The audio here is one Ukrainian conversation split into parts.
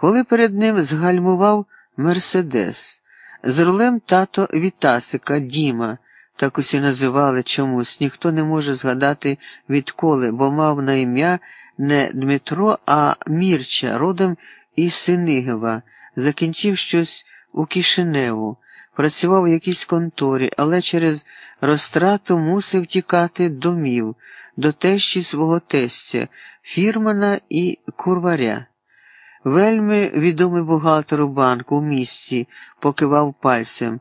коли перед ним згальмував Мерседес. З рулем тато Вітасика, Діма, так усі називали чомусь, ніхто не може згадати відколи, бо мав на ім'я не Дмитро, а Мірча, родом із Синигова, закінчив щось у Кишиневу, працював у якійсь конторі, але через розтрату мусив тікати домів, до тещі свого тестя, фірмана і курваря. Вельми відомий бухгалтер у банку у місті покивав пальцем.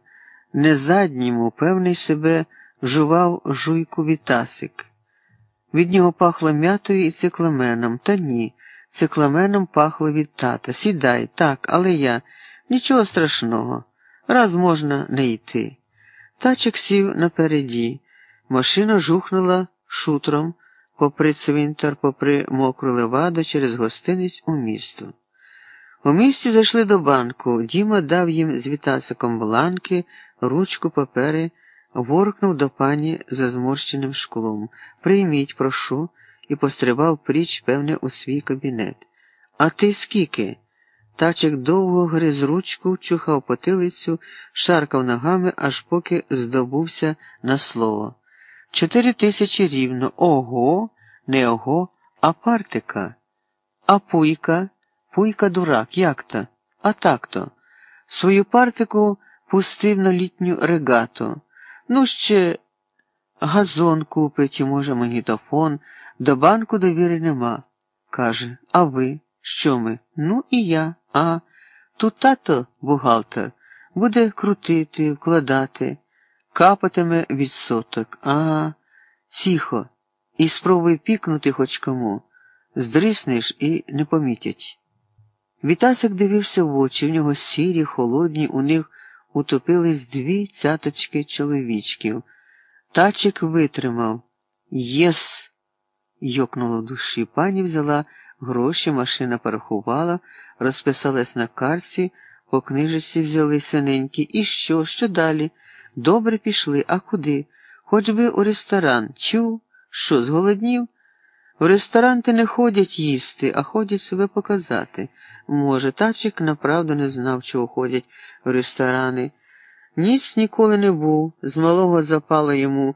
Не задньому, певний себе жував жуйку Вітасик. Від нього пахло м'ятою і цикламеном, та ні, цикламеном пахло від тата. Сідай, так, але я. Нічого страшного. Раз можна не йти. Тачик сів напереді. Машина жухнула шутром попри цвинтар, попри мокру леваду через гостиниць у місто. У місті зайшли до банку. Діма дав їм з вітасиком бланки, ручку, папери, воркнув до пані за зморщеним шклом. Прийміть, прошу, і пострибав пріч, певне, у свій кабінет. А ти скільки? Тачик довго гриз ручку, чухав потилицю, шаркав ногами, аж поки здобувся на слово. Чотири тисячі рівно. Ого, не ого, а партика. А пуйка, пуйка дурак, як то? А так то. Свою партику пустив на літню регату. Ну, ще газон купить і, може, магнітофон, до банку довіри нема. Каже, а ви? Що ми? Ну і я. А тут тато, бухгалтер, буде крутити, вкладати, капатиме відсоток. А, тихо, і спробуй пікнути хоч кому. Здриснеш і не помітять. Вітасик дивився в очі, в нього сірі, холодні, у них утопились дві цяточки чоловічків. Татчик витримав. Єс. йокнуло в душі. Пані взяла гроші, машина порахувала, розписалась на карці, по книжці взяли синенькі. І що? Що далі? Добре пішли, а куди? Хоч би у ресторан. Тю, що, зголоднів? В ресторанти не ходять їсти, а ходять себе показати. Може, тачик направду не знав, чого ходять в ресторани. Ніц ніколи не був, з малого запала йому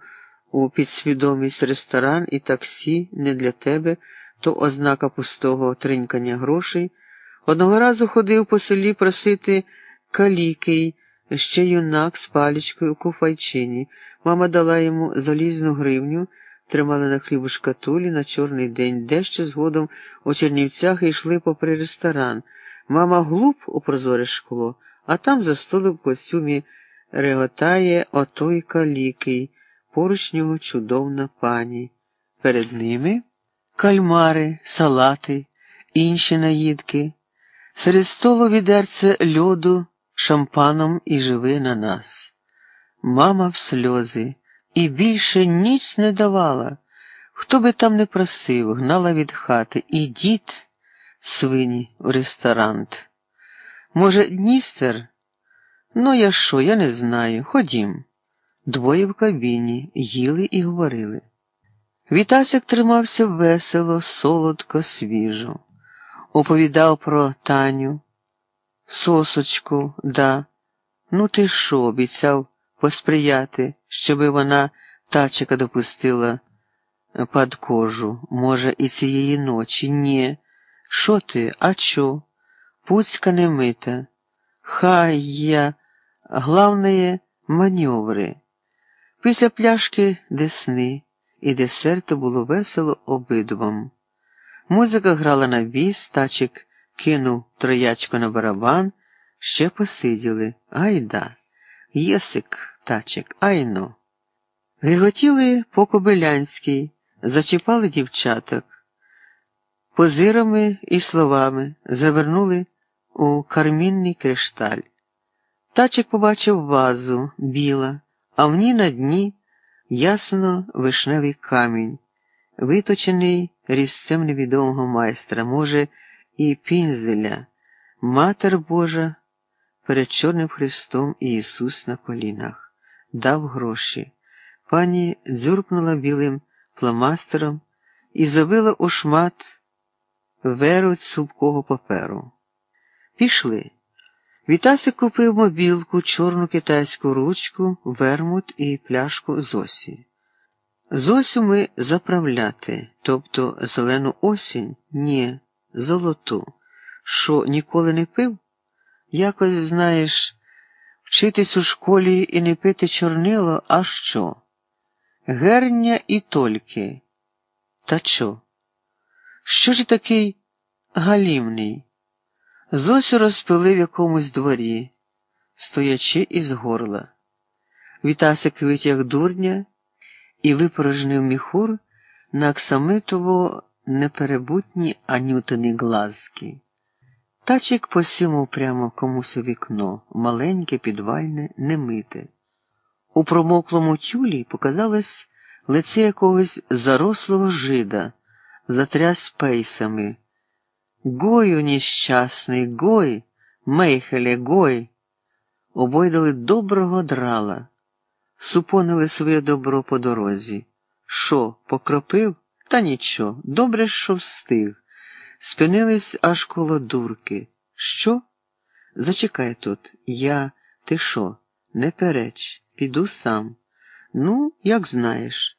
у підсвідомість ресторан і таксі не для тебе, то ознака пустого тринькання грошей. Одного разу ходив по селі просити каліки, ще юнак з палічкою у куфайчині. Мама дала йому залізну гривню, тримала на хлібу шкатулі на чорний день, дещо згодом у Чернівцях йшли попри ресторан. Мама глуп у прозоре шкло, а там за столом в костюмі реготає отой калікий, поруч нього чудовна пані. Перед ними кальмари, салати, інші наїдки. Серед столу відерце льоду шампаном і живи на нас. Мама в сльози і більше ніч не давала. Хто би там не просив, гнала від хати, ідіть, свині, в ресторант. Може, Дністер? Ну, я що, я не знаю. Ходім. Двоє в кабіні їли і говорили. Вітасик тримався весело, солодко, свіжо. Оповідав про Таню, сосочку, да. Ну, ти що, обіцяв посприяти, щоби вона тачика допустила під кожу, може, і цієї ночі? Ні. Що ти, а чо? Пуцька не мита. Хай я, главное, маневри. Після пляшки десни і десерту було весело обидвом. Музика грала на біс, тачик кинув троячку на барабан, ще посиділи. Айда. Єсик, тачик, айно. Гиготіли по кобилянській, зачіпали дівчаток, позирами і словами завернули у кармінний кришталь. Тачик побачив вазу біла, а в ній на дні ясно вишневий камінь, виточений різцем невідомого майстра, може, і пінзеля, Матер Божа перед Чорним Христом і Ісус на колінах, дав гроші. Пані дзюркнула білим фломастером і забила у шмат веру цупкого паперу. Пішли. Вітасик купив мобілку, чорну китайську ручку, вермут і пляшку Зосі. Зосю ми заправляти, тобто зелену осінь, ні, золоту. Що ніколи не пив? Якось, знаєш, вчитись у школі і не пити чорнило, а що? Герня і тольки. Та що? Що ж такий галімний? Зосю розпили в якомусь дворі, стоячи із горла. Вітасик витяг дурня і випорожнив міхур на аксамитово неперебутні анютини глазки. Тачик посімав прямо комусь у вікно, маленьке, підвальне, немите. У промоклому тюлі показалось лице якогось зарослого жида, затряс пейсами. Гою нещасний, гой, мейхеле, гой. Обойдали доброго драла, супонили своє добро по дорозі. Що, покропив? Та нічого, добре, що встиг. Спинились аж коло дурки. Що? Зачекай тут. Я, ти що? Не переч, піду сам. Ну, як знаєш.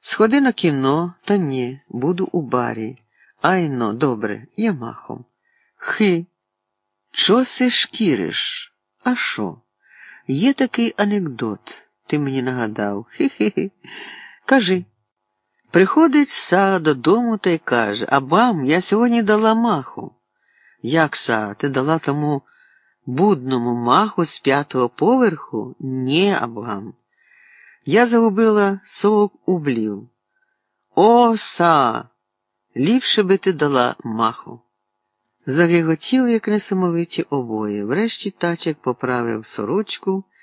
Сходи на кіно, та ні, буду у барі. Айно, добре, я махом. Хи, чо се шкіриш? А що? Є такий анекдот, ти мені нагадав. Хи-хи-хи. Кажи. Приходить са додому та й каже, Абам, я сьогодні дала маху. Як са, ти дала тому будному маху з п'ятого поверху? Ні, Абам. Я загубила совок ублів. О, са! Ліпше би ти дала маху. Загиготіли, як несамовиті обоє. Врешті тачик поправив сорочку.